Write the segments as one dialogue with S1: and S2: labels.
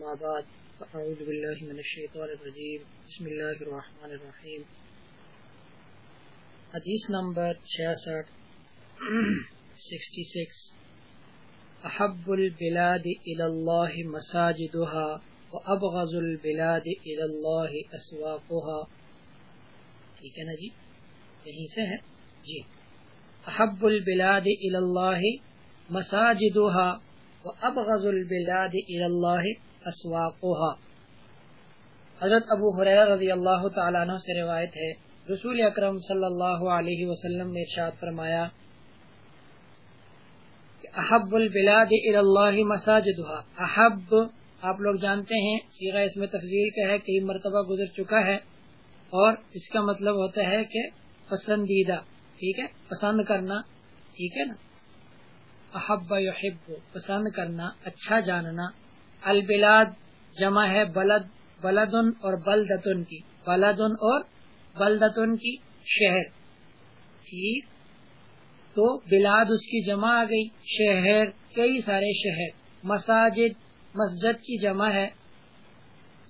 S1: ما بعد، فأعوذ بالله من الشيطان الرجيم. بسم الله الرحمن الرحيم. حدیث نمبر 66 66 احب البلاد الى الله مساجدها وابغض البلاد الى الله اسواقها ٹھیک ہے نا جی؟ یہیں سے ہے؟ جی. احب البلاد الى الله مساجدها وابغض البلاد الى الله اسواقها حضرت ابو حریرہ رضی اللہ تعالیٰ عنہ سے روایت ہے، رسول اکرم صلی اللہ علیہ وسلم نے ارشاد فرمایا احب البلاد اللہ مساجدها احب، آپ لوگ جانتے ہیں، سیغہ اس میں تفضیل کا ہے کئی مرتبہ گزر چکا ہے، اور اس کا مطلب ہوتا ہے کہ پسندیدہ۔ ٹھیک ہے؟ پسند کرنا۔ ٹھیک ہے نا؟ احب یحب، پسند کرنا اچھا جاننا۔ البلاد جمع ہے بلد، بلدن اور بلدتن کی۔ بلدن اور بلدتن کی شہر۔ ٹھیک۔ تو بلاد اس کی جمع آ گئی۔ شہر، کئی سارے شہر۔ مساجد، مسجد کی جمع ہے۔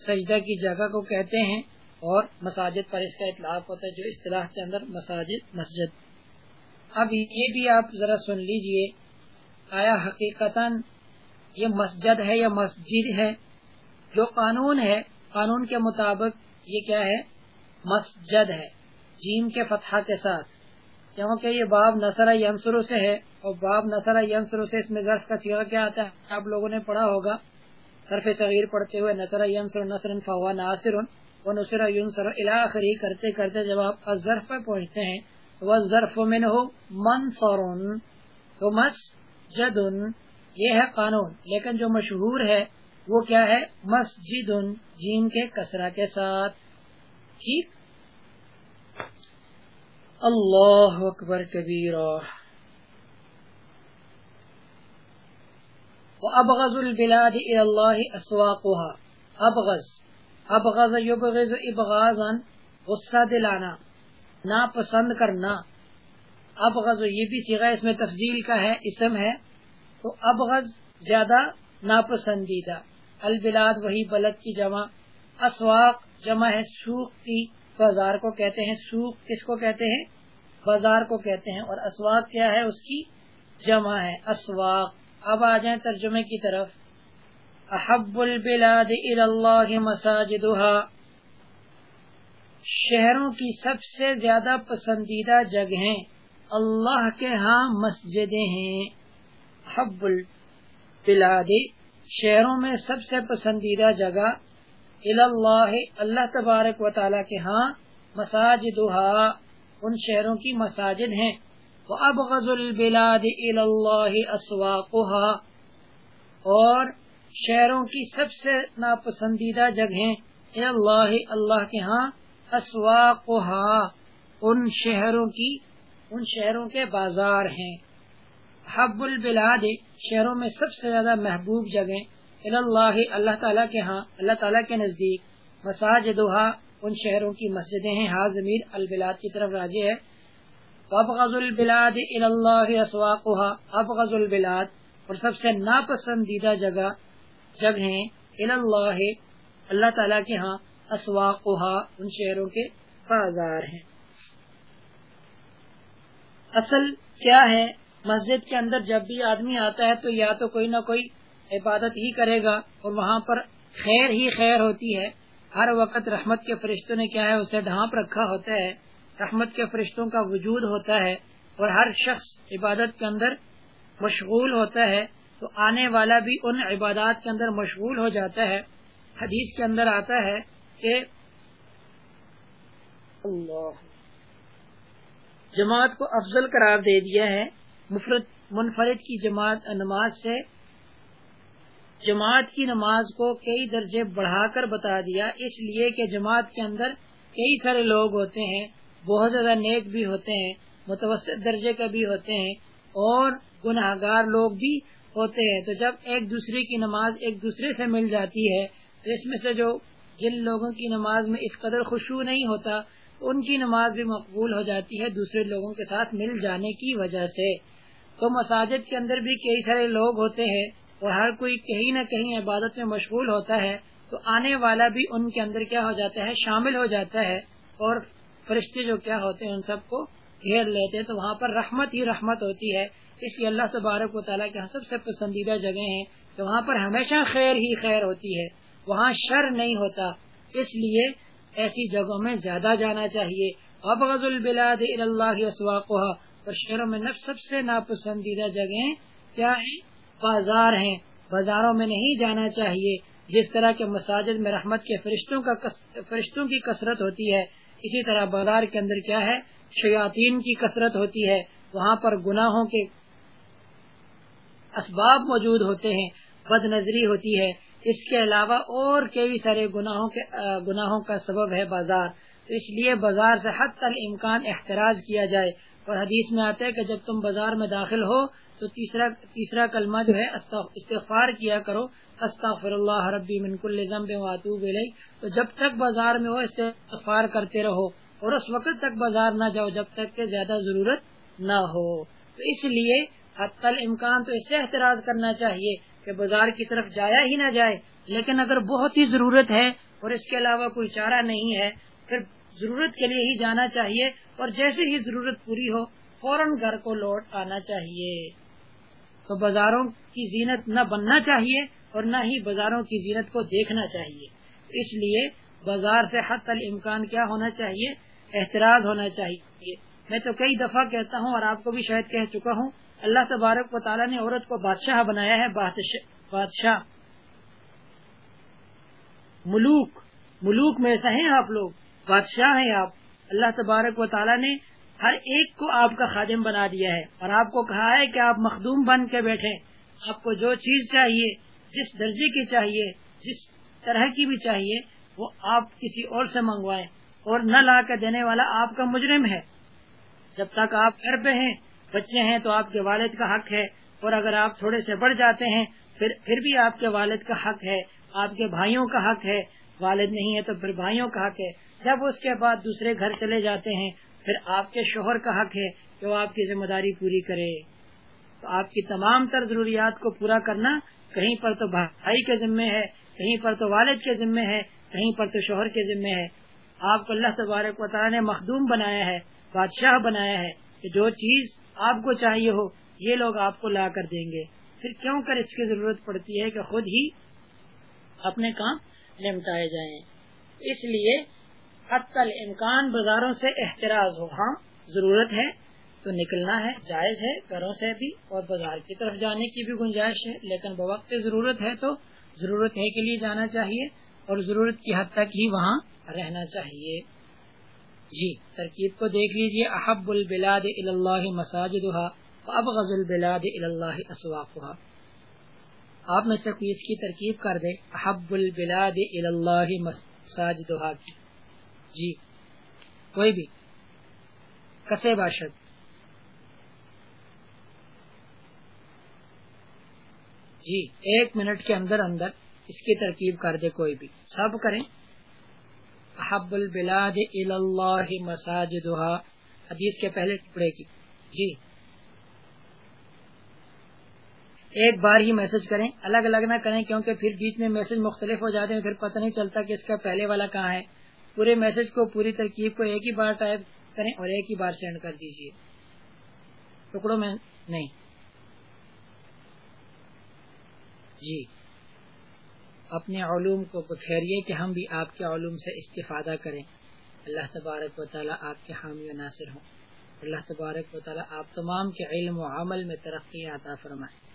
S1: سجدہ کی جگہ کو کہتے ہیں اور مساجد پر اس کا اطلاق ہوتا ہے جو اصطلاح کے اندر مساجد، مسجد۔ اب یہ بھی آپ ذرا سن لیجیے۔ آیا حقیقت یہ مسجد ہے یا مسجد ہے، جو قانون ہے، قانون کے مطابق یہ کیا ہے؟ مسجد ہے، جیم کے فتح کے ساتھ۔ کیونکہ یہ باب نصر ینسرو سے ہے اور باب نصر ینسرو سے اس میں ظرف کا سیغہ کیا آتا ہے؟ آپ لوگوں نے پڑھا ہوگا۔ حرف صغیر پڑھتے ہوئے نصر ینسر نصر فوا ناصر و نصر ینسر الاخری کرتے کرتے جب آپ ظرف پہ پہنچتے ہیں، وہ ظرف میں ہو منصر تو مسجد یہ ہے قانون، لیکن جو مشہور ہے وہ کیا ہے؟ مسجد جیم کے کسرہ کے ساتھ۔ ٹھیک؟ اللہ اکبر کبیر ابغض البلاد اللہ اسواقها ابغض ابغض یبغض ابغاظا غصہ دلانا، ناپسند کرنا۔ ابغض یہ بھی سیغہ اس میں تفضیل کا ہے، اسم ہے تو ابغض زیادہ ناپسندیدہ۔ البلاد وہی بلد کی جمع۔ اسواق جمع ہے سوق کی۔ بازار کو کہتے ہیں سوق۔ کس کو کہتے ہیں؟ بازار کو کہتے ہیں۔ اور اسواق کیا ہے؟ اس کی جمع ہے۔ اسواق۔ اب آ جائیں ترجمے کی طرف۔ احب البلاد اللہ مساجدها شہروں کی سب سے زیادہ پسندیدہ جگہیں اللہ کے ہاں مسجدیں ہیں۔ حب البلاد، شہروں میں سب سے پسندیدہ جگہ اللہ اللہ تبارک و تعالی کے ہاں مساجد ان شہروں کی مساجد ہیں۔ وہ اب غزل البلاد اللہ اور شہروں کی سب سے ناپسندیدہ جگہیں اللہ اللہ کے ہاں اسواقها ان شہروں کی، ان شہروں کے بازار ہیں۔ حب البلاد شہروں میں سب سے زیادہ محبوب جگہ اللہ اللہ تعالیٰ کے ہاں اللہ تعالیٰ کے نزدیک مساجد ان شہروں کی مسجدیں ہیں۔ ہا ضمیر البلاد کی طرف راجی ہے۔ ابغض البلاد اللہ اسواقها ابغض البلاد، اور سب سے ناپسندیدہ جگہ، جگہیں اللہ اللہ تعالیٰ کے ہاں اسواقها ان شہروں کے بازار ہیں۔ اصل کیا ہے؟ مسجد کے اندر جب بھی آدمی آتا ہے تو یا تو کوئی نہ کوئی عبادت ہی کرے گا اور وہاں پر خیر ہی خیر ہوتی ہے۔ ہر وقت رحمت کے فرشتوں نے کیا ہے؟ اسے ڈھانپ رکھا ہوتا ہے۔ رحمت کے فرشتوں کا وجود ہوتا ہے اور ہر شخص عبادت کے اندر مشغول ہوتا ہے۔ تو آنے والا بھی ان عبادات کے اندر مشغول ہو جاتا ہے۔ حدیث کے اندر آتا ہے کہ اللہ جماعت کو افضل قرار دے دیا ہے۔ مفرد منفرد کی جماعت، نماز سے جماعت کی نماز کو کئی درجے بڑھا کر بتا دیا، اس لیے کہ جماعت کے اندر کئی سارے لوگ ہوتے ہیں، بہت زیادہ نیک بھی ہوتے ہیں، متوسط درجے کا بھی ہوتے ہیں اور گناہ گار لوگ بھی ہوتے ہیں۔ تو جب ایک دوسرے کی نماز ایک دوسرے سے مل جاتی ہے، تو اس میں سے جو جن لوگوں کی نماز میں اس قدر خوشبو نہیں ہوتا، ان کی نماز بھی مقبول ہو جاتی ہے دوسرے لوگوں کے ساتھ مل جانے کی وجہ سے۔ تو مساجد کے اندر بھی کئی سارے لوگ ہوتے ہیں اور ہر کوئی کہیں نہ کہیں عبادت میں مشغول ہوتا ہے تو آنے والا بھی ان کے اندر کیا ہو جاتا ہے، شامل ہو جاتا ہے اور فرشتے جو کیا ہوتے ہیں ان سب کو گھیر لیتے ہیں تو وہاں پر رحمت ہی رحمت ہوتی ہے۔ اس لیے اللہ تبارک و تعالیٰ کے سب سے پسندیدہ جگہ ہیں تو وہاں پر ہمیشہ خیر ہی خیر ہوتی ہے۔ وہاں شر نہیں ہوتا۔ اس لیے ایسی جگہوں میں زیادہ جانا چاہیے۔ ابغض البلاد اللہ اور شہروں میں سب سے ناپسندیدہ جگہیں کیا ہیں؟ بازار ہیں۔ بازاروں میں نہیں جانا چاہیے۔ جس طرح کے مساجد میں رحمت کے فرشتوں کا فرشتوں کی کثرت ہوتی ہے، اسی طرح بازار کے اندر کیا ہے؟ شیاطین کی کثرت ہوتی ہے۔ وہاں پر گناہوں کے اسباب موجود ہوتے ہیں۔ بد نظری ہوتی ہے۔ اس کے علاوہ اور کئی سارے گناہوں کے، گناہوں کا سبب ہے بازار۔ تو اس لیے بازار سے حد تک امکان احتراج کیا جائے۔ اور حدیث میں آتا ہے کہ جب تم بازار میں داخل ہو تو تیسرا تیسرا کلمہ جو ہے استغفار کیا کرو استغفر اللہ ربی من کل ذنب واتوب الیہ تو جب تک بازار میں ہو، استغفار کرتے رہو اور اس وقت تک بازار نہ جاؤ جب تک کہ زیادہ ضرورت نہ ہو۔ تو اس لیے حت امکان تو اس سے احتراز کرنا چاہیے کہ بازار کی طرف جایا ہی نہ جائے۔ لیکن اگر بہت ہی ضرورت ہے اور اس کے علاوہ کوئی چارہ نہیں ہے، پھر ضرورت کے لیے ہی جانا چاہیے۔ اور جیسے ہی ضرورت پوری ہو، فوراً گھر کو لوٹ آنا چاہیے۔ تو بازاروں کی زینت نہ بننا چاہیے اور نہ ہی بازاروں کی زینت کو دیکھنا چاہیے۔ اس لیے بازار سے حد تل امکان کیا ہونا چاہیے؟ احتراز ہونا چاہیے۔ میں تو کئی دفعہ کہتا ہوں اور آپ کو بھی شاید کہہ چکا ہوں، اللہ تبارک و تعالیٰ نے عورت کو بادشاہ بنایا ہے بادشاہ۔ ملوک ملوک میں ایسا ہیں آپ لوگ، بادشاہ ہیں آپ۔ اللہ تبارک و تعالیٰ نے ہر ایک کو آپ کا خادم بنا دیا ہے اور آپ کو کہا ہے کہ آپ مخدوم بن کے بیٹھے آپ کو جو چیز چاہیے، جس درجے کی چاہیے، جس طرح کی بھی چاہیے، وہ آپ کسی اور سے منگوائیں۔ اور نہ لا کے دینے والا آپ کا مجرم ہے۔ جب تک آپ گھر پہ ہیں، بچے ہیں، تو آپ کے والد کا حق ہے۔ اور اگر آپ تھوڑے سے بڑھ جاتے ہیں، پھر پھر بھی آپ کے والد کا حق ہے۔ آپ کے بھائیوں کا حق ہے۔ والد نہیں ہے تو پھر بھائیوں کا حق ہے۔ جب اس کے بعد دوسرے گھر چلے جاتے ہیں، پھر آپ کے شوہر کا حق ہے کہ وہ آپ کی ذمہ داری پوری کرے۔ تو آپ کی تمام تر ضروریات کو پورا کرنا کہیں پر تو بھائی کے ذمے ہے، کہیں پر تو والد کے ذمے ہے، کہیں پر تو شوہر کے ذمے ہے۔ آپ کو اللہ تبارک و تعالیٰ نے مخدوم بنایا ہے، بادشاہ بنایا ہے کہ جو چیز آپ کو چاہیے ہو، یہ لوگ آپ کو لا کر دیں گے۔ پھر کیوں کر اس کی ضرورت پڑتی ہے کہ خود ہی اپنے کام نمٹائے جائیں؟ اس لیے حت امکان بازاروں سے احتراز ہو۔ ہاں ضرورت ہے تو نکلنا ہے، جائز ہے، گھروں سے بھی اور بازار کی طرف جانے کی بھی گنجائش ہے۔ لیکن بوقت ضرورت ہے تو ضرورت ہے کے لیے جانا چاہیے اور ضرورت کی حد تک ہی وہاں رہنا چاہیے۔ جی ترکیب کو دیکھ لیجیے احب البلاد اللہ مساجد اب غز البلاد اللہ اسواقہ آپ میں سے کوئی اس کی ترکیب کر دے۔ احب البلاد اللہ مساجد کی جی کوئی بھی کسے باشد جی ایک منٹ کے اندر اندر اس کی ترکیب کر دے کوئی بھی سب کریں احب البلاد اللہ مساجدہا حدیث کے پہلے ٹکڑے کی جی ایک بار ہی میسج کریں الگ الگ نہ کریں کیونکہ پھر بیچ میں میسج مختلف ہو جاتے ہیں پھر پتہ نہیں چلتا کہ اس کا پہلے والا کہاں ہے پورے میسج کو، پوری ترکیب کو ایک ہی بار ٹائپ کریں اور ایک ہی بار سینڈ کر دیجیے ٹکڑوں میں نہیں۔ جی۔ اپنے علوم کو بخیریے کہ ہم بھی آپ کے علوم سے استفادہ کریں۔ اللہ تبارک و تعالیٰ آپ کے حامی و ناصر ہوں۔ اللہ تبارک و تعالیٰ آپ تمام کے علم و عمل میں ترقی عطا فرمائیں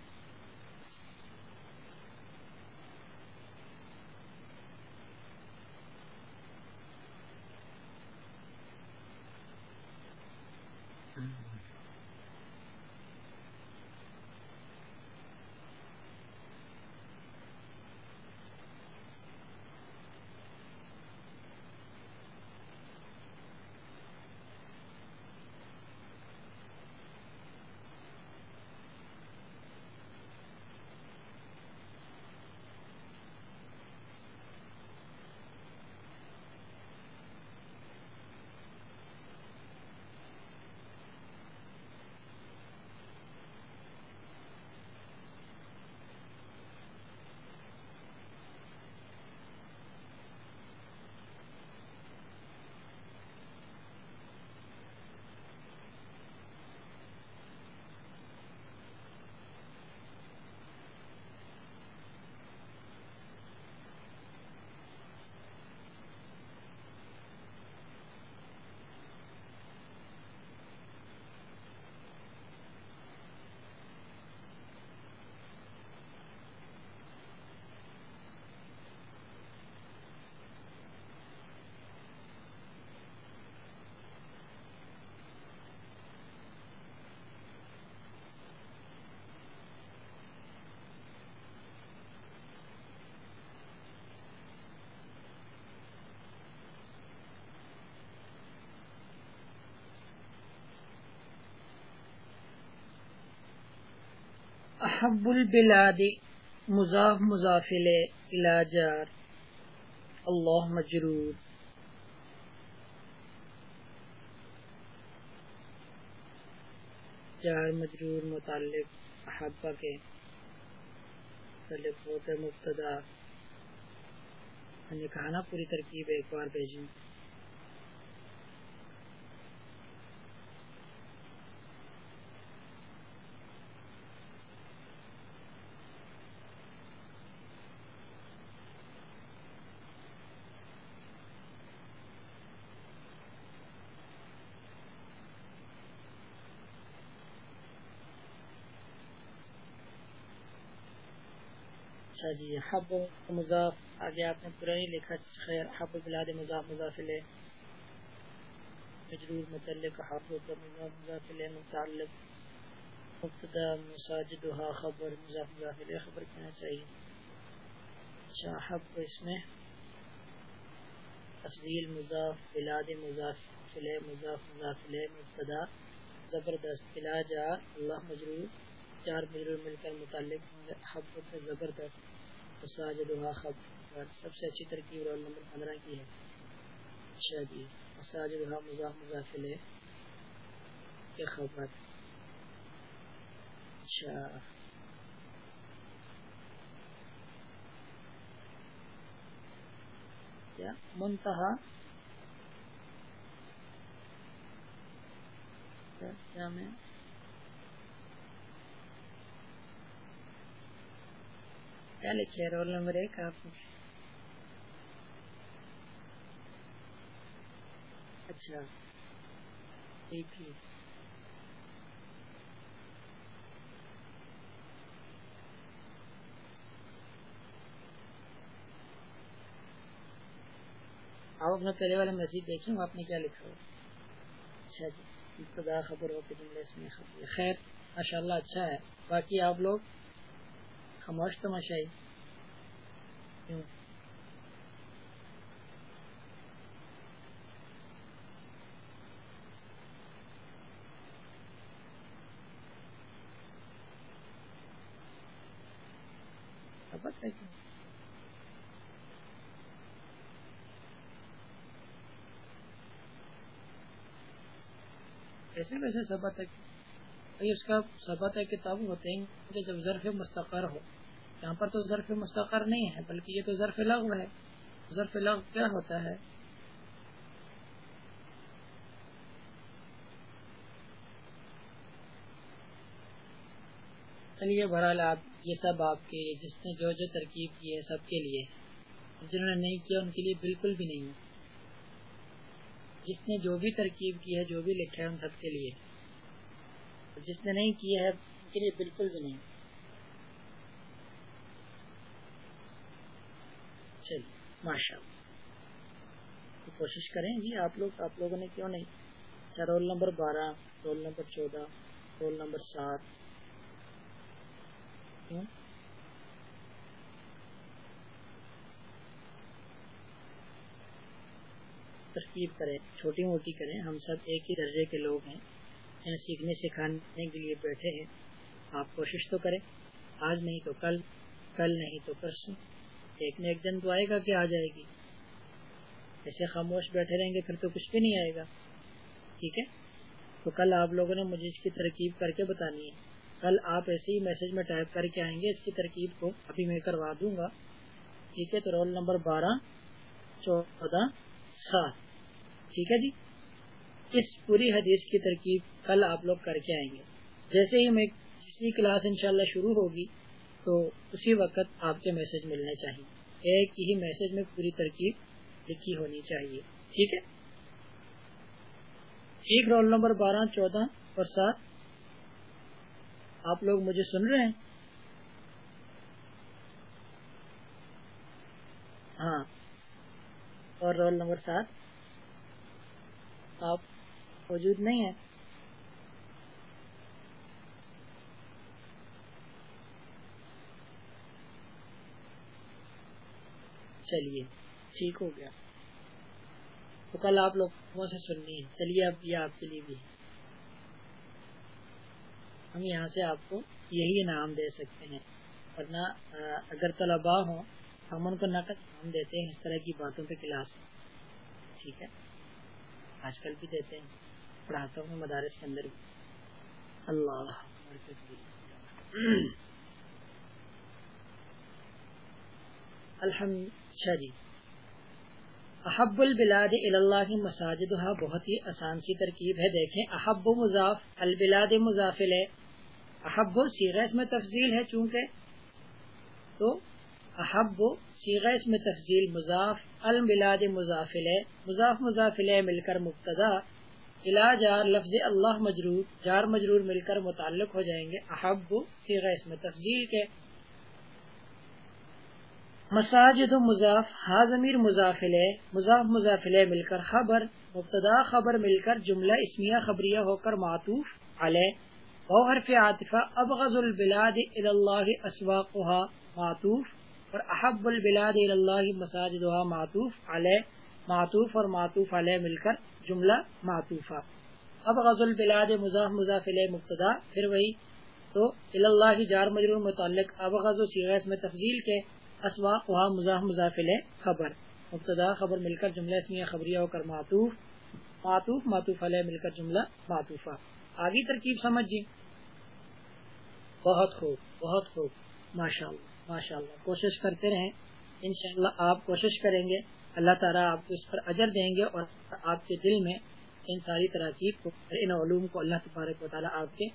S1: احب البلاد مضاف مضافل جار. اللہ مجرور جار، مجرور، متعلق احبا کے مختلف ہوتے مبتدا. میں نے کہا نا پوری ترکیب ایک بار بھیجیں۔ اچھا جی حب مضاف، آگے آپ نے پورا نہیں لکھا، خیر، حب بلاد مضاف مضافل مجرور، متعلق حب مضاف مضافل متعلق، مبتدا مساجدها خبر، مضاف مضافل خبر کہنا چاہیے۔ اچھا حب اس میں تفضیل، مضاف بلاد مضافل مضاف مضافل مبتدا، زبردست علاج اللہ مجرور۔ چار مجرور مل کر متعلق حب زبردست مساجدہ خبر سب سے اچھی ترکیب رول نمبر پندرہ کی ہے۔ اچھا جی مساجدہ مزاح مضافل کے خبر اچھا۔ کیا؟ منتہا۔ کیا میں؟ کیا لکھے رول نمبر ایک آپ اچھا ٹھیک ہے آپ اپنا پہلے والے مسجد دیکھیں آپ نے کیا لکھا ہو اچھا جی ابتدا خبر ہو کہ جملے اس میں خبر خیر ماشاء اللہ اچھا ہے باقی آپ لوگ خاموش تماشائی ایسے ویسے سبت ہے اس کا سبت ہے کتاب ہوتے ہیں کہ جب ظرف مستقر ہو۔ یہاں پر تو ظرف مستقر نہیں ہے، بلکہ یہ تو ظرف لغو ہے۔ ظرف لغو کیا ہوتا ہے؟ چلیے، بہرحال آپ، یہ سب آپ کے، جس نے جو جو ترکیب کی ہے سب کے لیے، جنہوں نے نہیں کیا ان کے لیے بالکل بھی نہیں ہے۔ جس نے جو بھی ترکیب کی ہے، جو بھی لکھا ہے ان سب کے لیے۔ جس نے نہیں کیا ہے کے لیے بالکل بھی نہیں۔ چلیے ماشاء اللہ کوشش کریں جی آپ لوگ، آپ لوگوں نے کیوں نہیں؟ اچھا رول نمبر بارہ، رول نمبر چودہ، رول نمبر سات۔ ترکیب کریں، چھوٹی موٹی کریں۔ ہم سب ایک ہی درجے کے لوگ ہیں۔ سیکھنے سکھانے کے لیے بیٹھے ہیں۔ آپ کوشش تو کریں۔ آج نہیں تو کل کل نہیں تو پرسوں۔ ایک نہ ایک دن تو آئے گا کہ آ جائے گی۔ ایسے خاموش بیٹھے رہیں گے، پھر تو کچھ بھی نہیں آئے گا۔ ٹھیک ہے؟ تو کل آپ لوگوں نے مجھے اس کی ترکیب کر کے بتانی ہے۔ کل آپ ایسے ہی میسج میں ٹائپ کر کے آئیں گے، اس کی ترکیب کو ابھی میں کروا دوں گا۔ ٹھیک ہے؟ تو رول نمبر بارہ، چودہ، سات۔ ٹھیک ہے جی؟ اس پوری حدیث کی ترکیب کل آپ لوگ کر کے آئیں گے۔ جیسے ہی میں کسی کلاس انشاءاللہ شروع ہوگی، تو اسی وقت آپ کے میسج ملنے چاہیے۔ ایک ہی میسج میں پوری ترکیب لکھی ہونی چاہیے۔ ٹھیک ہے؟ ایک رول نمبر بارہ، چودہ اور سات۔ آپ لوگ مجھے سن رہے ہیں؟ ہاں۔ اور رول نمبر سات۔ آپ موجود نہیں ہیں چلیے، ٹھیک ہو گیا۔ تو کل آپ لوگوں سے سننی ہے؟ چلیے، اب یہ آپ کے لیے بھی۔ ہم یہاں سے آپ کو یہی انعام دے سکتے ہیں۔ ورنہ اگر طلبا ہوں، ہم ان کو نقد انعام دیتے ہیں اس طرح کی باتوں پہ کلاس۔ ٹھیک ہے؟ آج کل بھی دیتے ہیں۔ پڑھاتا ہوں، مدارس کے اندر اللہ۔ الحمد جی۔ احب البلاد اللہ مساجد بہت ہی آسان سی ترکیب ہے۔ دیکھیں، احب مضاف، البلاد مضافل ہے احب سیرہ اس میں تفضیل ہے چونکہ تو احب سیرہ اس میں تفضیل مضاف، البلاد مضافل ہے مضاف مضافل ہے مل کر مبتدا۔ الا جار لفظ اللہ مجرور، جار مجرور مل کر متعلق ہو جائیں گے، احب سیرہ اس میں تفضیل کے۔ مساجد و مضاف حاضمیر مضافل مضاف مضافل مل کر خبر، مبتدا خبر مل کر جملہ اسمیہ خبریہ ہو کر معطوف علیہ۔ او حرف عاطفہ، ابغض البلاد اللہ اسواقها معطوف۔ اور احب البلاد اللہ مساجدها معطوف علیہ۔ معطوف اور معطوف علیہ مل کر جملہ معطوفہ۔ اب غزل البلاد مضاف مضافل مبتدا، پھر وہی۔ تو اللہ جار مجرور متعلق اب غزل سیغیس میں تفضیل کے اسواق وہاں مزاح مضافل خبر۔ مبتدا خبر مل کر جملہ اسمیہ خبریہ ہو کر معطوف۔ معطوف معطوف علیہ مل کر جملہ معطوفہ۔ آگی ترکیب سمجھ جی۔ بہت خوب بہت خوب۔ ماشاء اللہ ماشاء اللہ کوشش کرتے رہیں۔ انشاءاللہ آپ کوشش کریں گے۔ اللہ تعالیٰ آپ کو اس پر اجر دیں گے اور آپ کے دل میں ان ساری تراکیب کو ان علوم کو اللہ تبارک و تعالیٰ آپ کے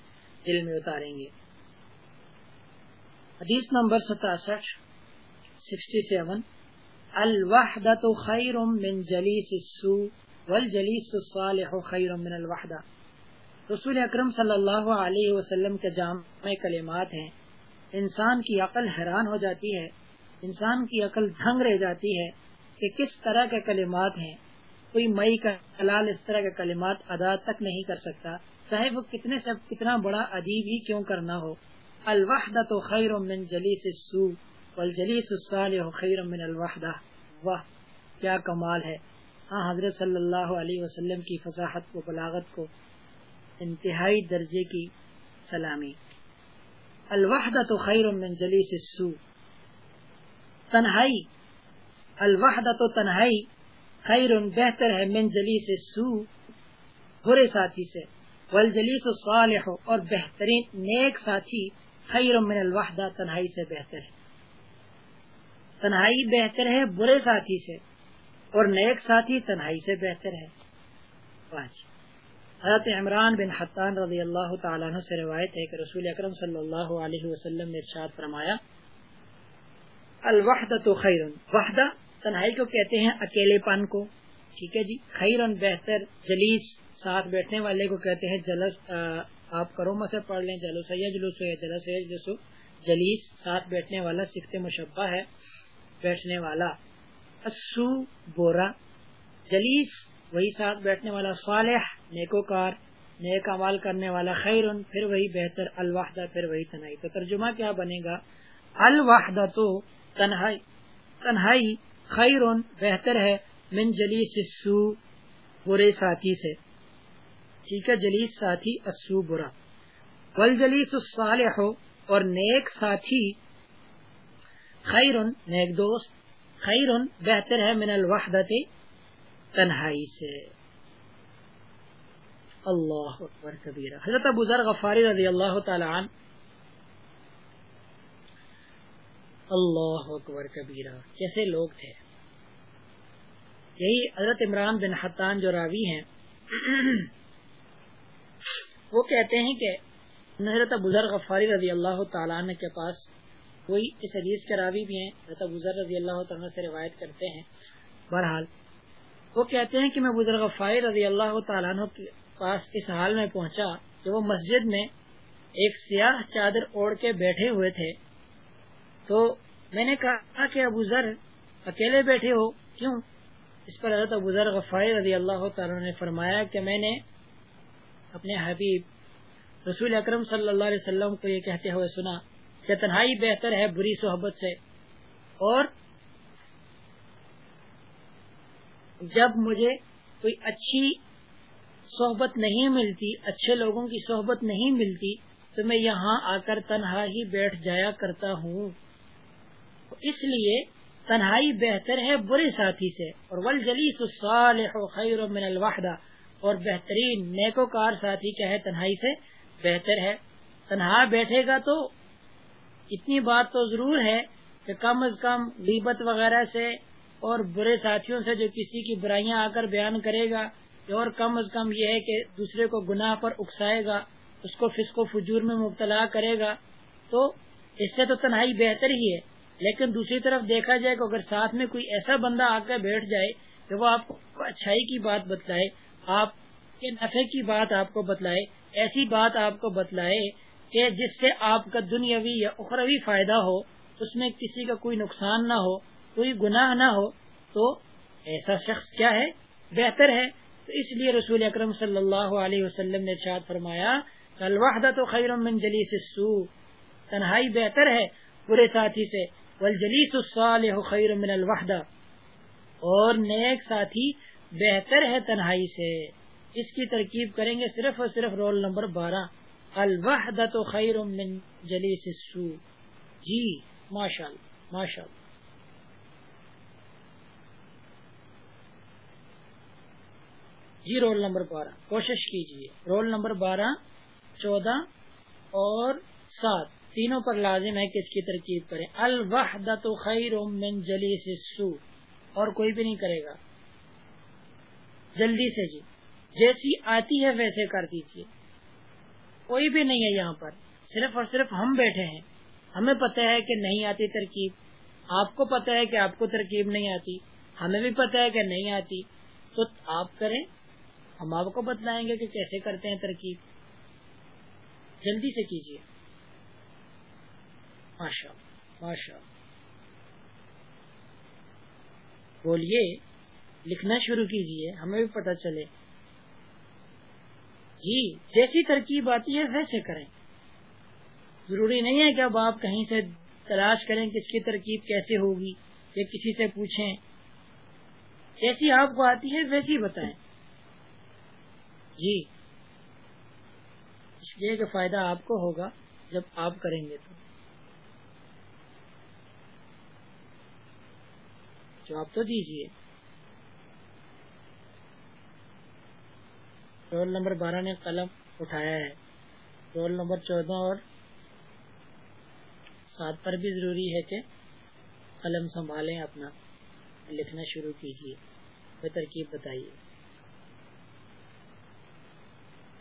S1: دل میں اتاریں گے۔ حدیث نمبر ستاسٹھ، سکسٹی سیون الوحدت خیر من جلیس السوء والجلیس الصالح خیر من الوحدہ۔ رسول اکرم صلی اللہ علیہ وسلم کے جامع کلمات ہیں۔ انسان کی عقل حیران ہو جاتی ہے، انسان کی عقل دھنگ رہ جاتی ہے۔ کہ کس طرح کے کلمات ہیں۔ کوئی مئی کا حلال اس طرح کے کلمات ادا تک نہیں کر سکتا۔ چاہے وہ کتنے سے کتنا بڑا ادیب ہی کیوں کرنا ہو۔ الوحدہ خیر من جلیس السو والجلیس الصالح خیر من الوحدہ۔ واہ، کیا کمال ہے۔ ہاں حضرت صلی اللہ علیہ وسلم کی فصاحت کو بلاغت کو انتہائی درجے کی سلامی۔ الوحدہ تو خیر من جلیس السو تنہائی الوحدہ تو تنہائی خیر بہتر ہے من جلیس سو برے ساتھی سے. والجلیس صالح اور بہترین نیک ساتھی خیر من الوحدہ تنہائی سے بہتر ہے. تنہائی بہتر ہے برے ساتھی سے اور نیک ساتھی تنہائی سے بہتر ہے. پانچ. حضرت عمران بن حتان رضی اللہ تعالیٰ عنہ سے روایت ہے کہ رسول اکرم صلی اللہ علیہ وسلم نے ارشاد فرمایا الوحدہ تو خیر. وحدہ تنہائی کو کہتے ہیں اکیلے پن کو۔ ٹھیک ہے جی؟ خیرن بہتر جلیس ساتھ بیٹھنے والے کو کہتے ہیں جلس آپ کروما سے پڑھ لیں جلو سید جلوس جلس جلسو جلیس ساتھ بیٹھنے والا سکھتے مشبہ ہے، بیٹھنے والا۔ اسو بورا۔ جلیس وہی ساتھ بیٹھنے والا صالح، نیکوکار، نیک امال کرنے والا خیرن پھر وہی بہتر الوحدہ، پھر وہی تنہائی۔ تو ترجمہ کیا بنے گا؟ الوحدہ تو تنہائی تنہائی خیر بہتر ہے، من جلیس السو، برے ساتھی سے۔ ٹھیک ہے، جلیس ساتھی اسو برا۔ ول جلیس الصالح، اور نیک ساتھی خیر نیک دوست خیر بہتر ہے، من الوحدت، تنہائی سے۔ اللہ اکبر کبیرہ۔ حضرت ابو ذر غفاری رضی اللہ تعالی عنہ۔ اللہ اکبر کبیرہ۔ کیسے لوگ تھے؟ یہی حضرت عمران بن حتان جو راوی ہیں، وہ کہتے ہیں کہ حضرت بزر غفاری رضی اللہ تعالیٰ عنہ کے پاس کوئی اس حدیث کے راوی بھی ہیں، حضرت بزر رضی اللہ تعالیٰ سے روایت کرتے ہیں۔ بہرحال، وہ کہتے ہیں کہ میں بزر غفاری رضی اللہ تعالیٰ عنہ کے پاس اس حال میں پہنچا کہ وہ مسجد میں ایک سیاہ چادر اوڑھ کے بیٹھے ہوئے تھے۔ تو میں نے کہا کہ ابو ذر، اکیلے بیٹھے ہو؟ کیوں؟ اس پر حضرت ابو ذر غفاری رضی اللہ تعالیٰ نے فرمایا کہ میں نے اپنے حبیب رسول اکرم صلی اللہ علیہ وسلم کو یہ کہتے ہوئے سنا کہ تنہائی بہتر ہے بری صحبت سے۔ اور جب مجھے کوئی اچھی صحبت نہیں ملتی، اچھے لوگوں کی صحبت نہیں ملتی، تو میں یہاں آ کر تنہا ہی بیٹھ جایا کرتا ہوں۔ اس لیے تنہائی بہتر ہے برے ساتھی سے۔ اور ول جلیس خیر من الوحدہ۔ اور بہترین نیکو کار ساتھی کیا ہے تنہائی سے؟ بہتر ہے۔ تنہا بیٹھے گا تو اتنی بات تو ضرور ہے کہ کم از کم غیبت وغیرہ سے اور برے ساتھیوں سے جو کسی کی برائیاں آ کر بیان کرے گا اور کم از کم یہ ہے کہ دوسرے کو گناہ پر اکسائے گا، اس کو فسق و فجور میں مبتلا کرے گا، تو اس سے تو تنہائی بہتر ہی ہے۔ لیکن دوسری طرف دیکھا جائے کہ اگر ساتھ میں کوئی ایسا بندہ آ کر بیٹھ جائے کہ وہ آپ کو اچھائی کی بات بتلائے، آپ کے نفے کی بات آپ کو بتلائے، ایسی بات آپ کو بتلائے کہ جس سے آپ کا دنیاوی یا اخروی فائدہ ہو، اس میں کسی کا کوئی نقصان نہ ہو، کوئی گناہ نہ ہو، تو ایسا شخص کیا ہے؟ بہتر ہے۔ تو اس لیے رسول اکرم صلی اللہ علیہ وسلم نے ارشاد فرمایا الوحدہ تو خیر من جلیس السو تنہائی بہتر ہے برے ساتھی سے۔ والجلیس الصالح خیر من الوحدہ۔ اور نیک ساتھی بہتر ہے تنہائی سے۔ اس کی ترکیب کریں گے صرف اور صرف رول نمبر بارہ۔ الوحدہ تو خیر من جلیس السو جی ماشاء اللہ ماشاء اللہ جی رول نمبر بارہ۔ کوشش کیجیے رول نمبر بارہ، چودہ اور سات۔ تینوں پر لازم ہے کہ اس کی ترکیب کرے الوحدت خیر من جلیس السو اور کوئی بھی نہیں کرے گا۔ جلدی سے جی۔ جیسی آتی ہے ویسے کر دیجیے کوئی بھی نہیں ہے یہاں پر۔ صرف اور صرف ہم بیٹھے ہیں۔ ہمیں پتہ ہے کہ نہیں آتی ترکیب۔ آپ کو پتہ ہے کہ آپ کو ترکیب نہیں آتی۔ ہمیں بھی پتہ ہے کہ نہیں آتی۔ تو آپ کریں۔ ہم آپ کو بتلائیں گے کہ کیسے کرتے ہیں ترکیب۔ جلدی سے کیجیے ماشاء ماشاء بولیے، لکھنا شروع کیجیے ہمیں بھی پتہ چلے۔ جی جیسی ترکیب آتی ہے، ویسے کریں۔ ضروری نہیں ہے کہ اب آپ کہیں سے تلاش کریں کہ اس کی ترکیب کیسے ہوگی، یا کسی سے پوچھیں۔ جیسی آپ کو آتی ہے، ویسی بتائیں۔ جی اس لیے کہ فائدہ آپ کو ہوگا جب آپ کریں گے تو۔ جواب تو دیجیے رول نمبر بارہ نے قلم اٹھایا ہے۔ رول نمبر چودہ اور سات پر بھی ضروری ہے کہ قلم سنبھالیں اپنا۔ لکھنا شروع کیجیے وہ ترکیب بتائیے۔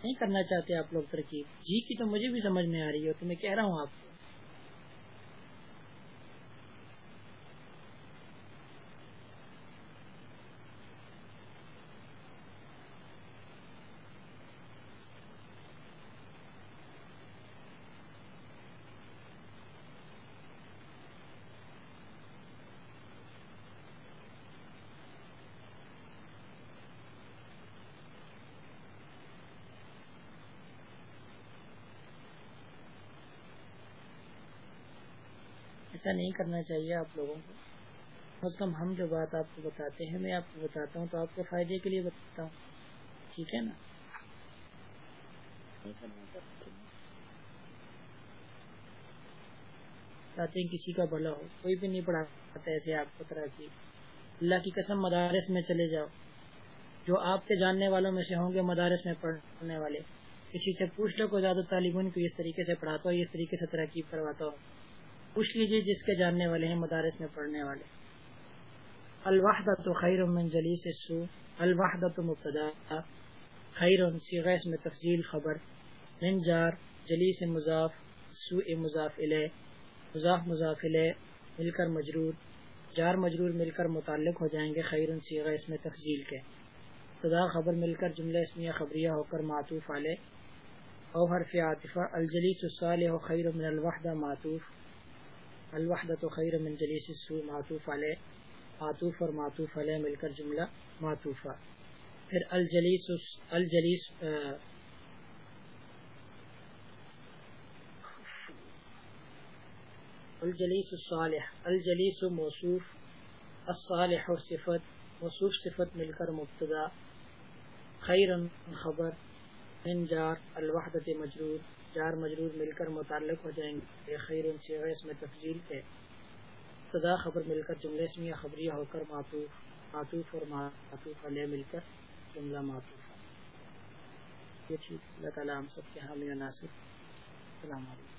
S1: نہیں کرنا چاہتے آپ لوگ ترکیب۔ جی کی تو مجھے بھی سمجھ میں آ رہی ہے تو میں کہہ رہا ہوں آپ کو۔ ایسا نہیں کرنا چاہیے آپ لوگوں کو۔ کم از کم ہم جو بات آپ کو بتاتے ہیں، میں آپ کو بتاتا ہوں تو آپ کے فائدے کے لیے بتاتا ہوں۔ ٹھیک ہے نا؟ چاہتے ہیں کسی کا بھلا ہو، کوئی بھی نہیں پڑھاتا ایسے آپ کو طرح کی۔ اللہ کی قسم مدارس میں چلے جاؤ۔ جو آپ کے جاننے والوں میں سے ہوں گے مدارس میں پڑھنے والے۔ کسی سے پوچھ لو کو زیادہ تعلیم کو اس طریقے سے پڑھاتا ہو، اس طریقے سے ترقی کرواتا ہو۔ پوچھ لیجیے جس کے جاننے والے ہیں، مدارس میں پڑھنے والے۔ الوحدہ تو خیر من جلیس سو الوحدہ تو مبتدا۔ خیر سیغیس میں تفضیل خبر۔ من جار، جلیس مضاف سو مضاف علیہ مضاف مضاف علیہ مل کر مجرور۔ جار مجرور مل کر متعلق ہو جائیں گے خیر سیغیس میں تفضیل کے۔ صدا خبر مل کر جملہ اسمیہ خبریہ ہو کر معطوف علیہ۔ او حرف عاطفہ، الجلیس الصالح خیر من الوحدہ معطوف۔ الوحدت خیر من جلیس السو معطوف علیہ، معطوف اور معطوف علیہ مل کر جملہ معطوفہ۔ پھر الجلیس الجلیس الجلیس الصالح، الجلیس موصوف، الصالح صفت، موصوف صفت مل کر مبتدا خیر خبر۔ ان جار الوحدت مجرور، جار مجرور مل کر متعلق ہو جائیں گے۔ خیر ان سے اس میں تفضیل ہے۔ سزا خبر مل کر جملے اسمیہ خبریہ ہو کر معطوف معطوف اور معطوف علیہ مل کر جملہ معطوف۔ یہ ٹھیک اللہ تعالیٰ ہم سب کے حامی ناصر۔ السلام علیکم۔